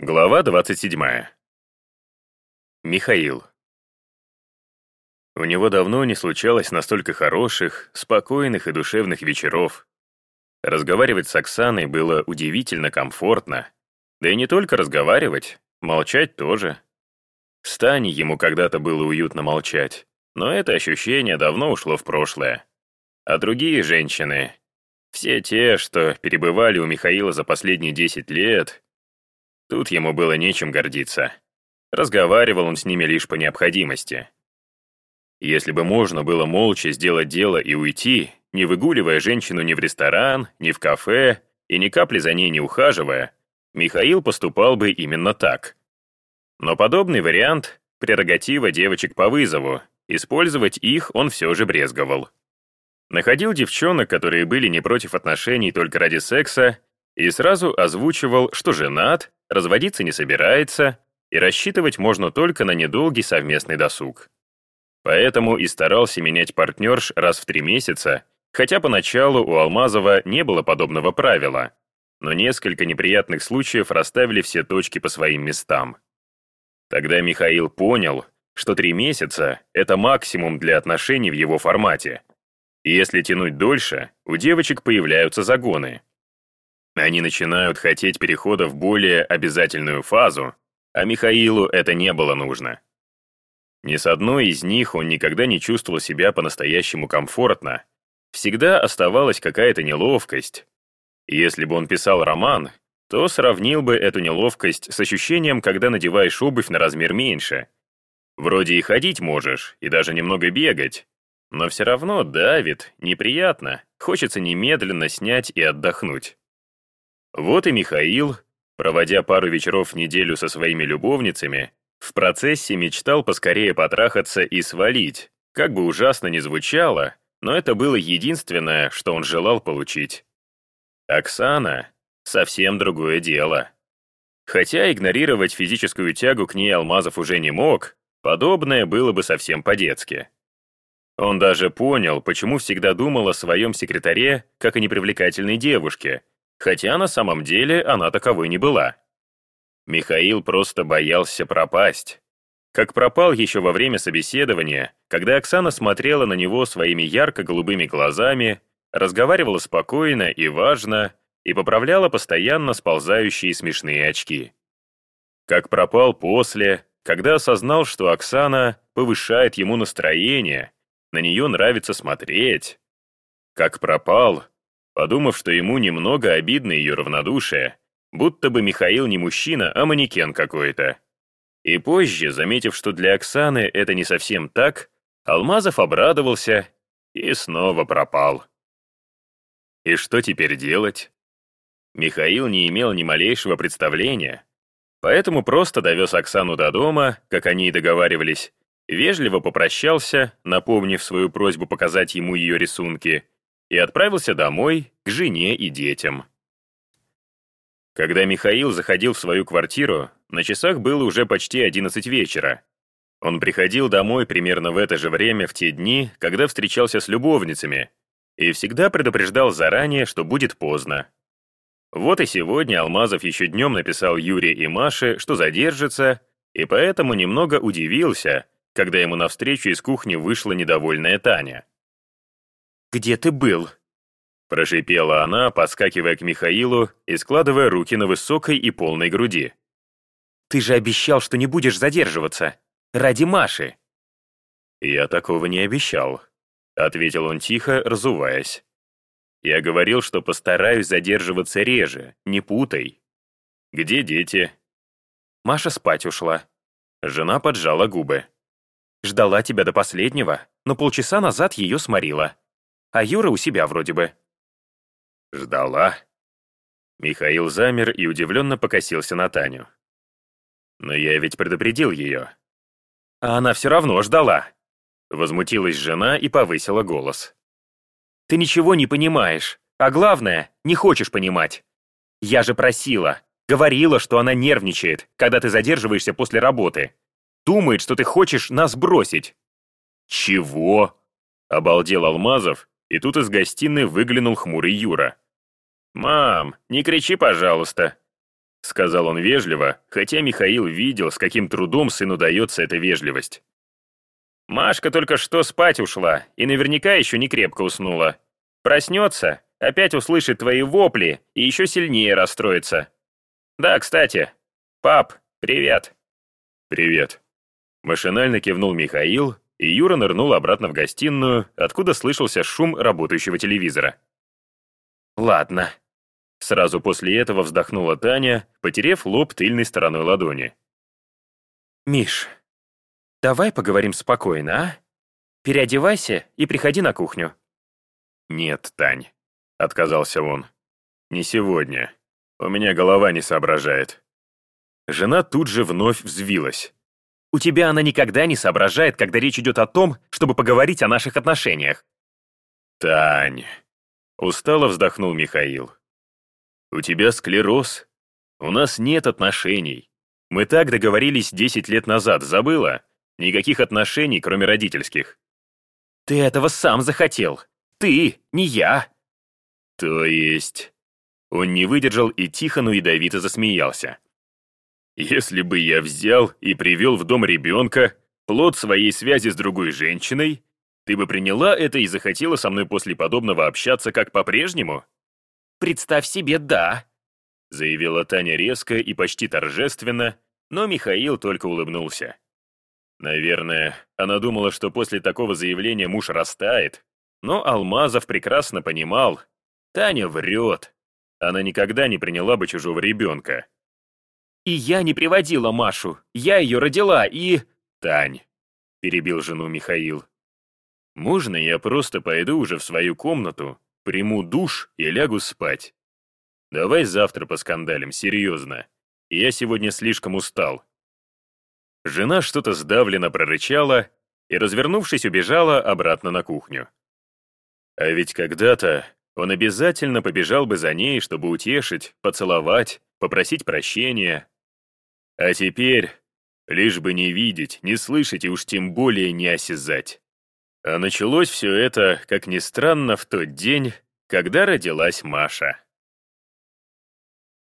Глава 27. Михаил. У него давно не случалось настолько хороших, спокойных и душевных вечеров. Разговаривать с Оксаной было удивительно комфортно. Да и не только разговаривать, молчать тоже. С ему когда-то было уютно молчать, но это ощущение давно ушло в прошлое. А другие женщины, все те, что перебывали у Михаила за последние 10 лет, Тут ему было нечем гордиться. Разговаривал он с ними лишь по необходимости. Если бы можно было молча сделать дело и уйти, не выгуливая женщину ни в ресторан, ни в кафе и ни капли за ней не ухаживая, Михаил поступал бы именно так. Но подобный вариант — прерогатива девочек по вызову, использовать их он все же брезговал. Находил девчонок, которые были не против отношений только ради секса, и сразу озвучивал, что женат, разводиться не собирается, и рассчитывать можно только на недолгий совместный досуг. Поэтому и старался менять партнерш раз в три месяца, хотя поначалу у Алмазова не было подобного правила, но несколько неприятных случаев расставили все точки по своим местам. Тогда Михаил понял, что три месяца — это максимум для отношений в его формате. И если тянуть дольше, у девочек появляются загоны — они начинают хотеть перехода в более обязательную фазу, а Михаилу это не было нужно. Ни с одной из них он никогда не чувствовал себя по-настоящему комфортно. Всегда оставалась какая-то неловкость. Если бы он писал роман, то сравнил бы эту неловкость с ощущением, когда надеваешь обувь на размер меньше. Вроде и ходить можешь, и даже немного бегать, но все равно давит, неприятно, хочется немедленно снять и отдохнуть. Вот и Михаил, проводя пару вечеров в неделю со своими любовницами, в процессе мечтал поскорее потрахаться и свалить. Как бы ужасно ни звучало, но это было единственное, что он желал получить. Оксана — совсем другое дело. Хотя игнорировать физическую тягу к ней Алмазов уже не мог, подобное было бы совсем по-детски. Он даже понял, почему всегда думал о своем секретаре как о непривлекательной девушке — хотя на самом деле она таковой не была. Михаил просто боялся пропасть. Как пропал еще во время собеседования, когда Оксана смотрела на него своими ярко-голубыми глазами, разговаривала спокойно и важно и поправляла постоянно сползающие смешные очки. Как пропал после, когда осознал, что Оксана повышает ему настроение, на нее нравится смотреть. Как пропал, подумав, что ему немного обидно ее равнодушие, будто бы Михаил не мужчина, а манекен какой-то. И позже, заметив, что для Оксаны это не совсем так, Алмазов обрадовался и снова пропал. И что теперь делать? Михаил не имел ни малейшего представления, поэтому просто довез Оксану до дома, как они и договаривались, вежливо попрощался, напомнив свою просьбу показать ему ее рисунки, и отправился домой, к жене и детям. Когда Михаил заходил в свою квартиру, на часах было уже почти 11 вечера. Он приходил домой примерно в это же время в те дни, когда встречался с любовницами, и всегда предупреждал заранее, что будет поздно. Вот и сегодня Алмазов еще днем написал Юре и Маше, что задержится, и поэтому немного удивился, когда ему навстречу из кухни вышла недовольная Таня. «Где ты был?» Прошипела она, подскакивая к Михаилу и складывая руки на высокой и полной груди. «Ты же обещал, что не будешь задерживаться. Ради Маши». «Я такого не обещал», — ответил он тихо, разуваясь. «Я говорил, что постараюсь задерживаться реже, не путай. Где дети?» Маша спать ушла. Жена поджала губы. «Ждала тебя до последнего, но полчаса назад ее сморила а Юра у себя вроде бы». «Ждала?» Михаил замер и удивленно покосился на Таню. «Но я ведь предупредил ее». «А она все равно ждала», — возмутилась жена и повысила голос. «Ты ничего не понимаешь, а главное, не хочешь понимать. Я же просила, говорила, что она нервничает, когда ты задерживаешься после работы. Думает, что ты хочешь нас бросить». «Чего?» — обалдел Алмазов и тут из гостиной выглянул хмурый Юра. «Мам, не кричи, пожалуйста!» сказал он вежливо, хотя Михаил видел, с каким трудом сыну дается эта вежливость. «Машка только что спать ушла и наверняка еще не крепко уснула. Проснется, опять услышит твои вопли и еще сильнее расстроится. Да, кстати, пап, привет». «Привет». Машинально кивнул Михаил, и Юра нырнул обратно в гостиную, откуда слышался шум работающего телевизора. «Ладно». Сразу после этого вздохнула Таня, потерев лоб тыльной стороной ладони. «Миш, давай поговорим спокойно, а? Переодевайся и приходи на кухню». «Нет, Тань», — отказался он. «Не сегодня. У меня голова не соображает». Жена тут же вновь взвилась. «У тебя она никогда не соображает, когда речь идет о том, чтобы поговорить о наших отношениях». «Тань», — устало вздохнул Михаил. «У тебя склероз. У нас нет отношений. Мы так договорились 10 лет назад, забыла? Никаких отношений, кроме родительских». «Ты этого сам захотел. Ты, не я». «То есть...» Он не выдержал и тихо, но ядовито засмеялся. «Если бы я взял и привел в дом ребенка, плод своей связи с другой женщиной, ты бы приняла это и захотела со мной после подобного общаться как по-прежнему?» «Представь себе, да», — заявила Таня резко и почти торжественно, но Михаил только улыбнулся. Наверное, она думала, что после такого заявления муж растает, но Алмазов прекрасно понимал, Таня врет. Она никогда не приняла бы чужого ребенка. «И я не приводила Машу. Я ее родила и...» «Тань», — перебил жену Михаил. «Можно я просто пойду уже в свою комнату, приму душ и лягу спать? Давай завтра поскандалим, серьезно. Я сегодня слишком устал». Жена что-то сдавленно прорычала и, развернувшись, убежала обратно на кухню. А ведь когда-то он обязательно побежал бы за ней, чтобы утешить, поцеловать, попросить прощения. А теперь лишь бы не видеть, не слышать и уж тем более не осязать. А началось все это, как ни странно, в тот день, когда родилась Маша.